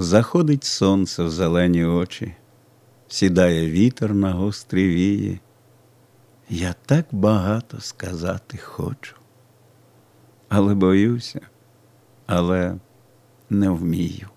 Заходить сонце в зелені очі, сідає вітер на гострі вії. Я так багато сказати хочу, але боюся, але не вмію.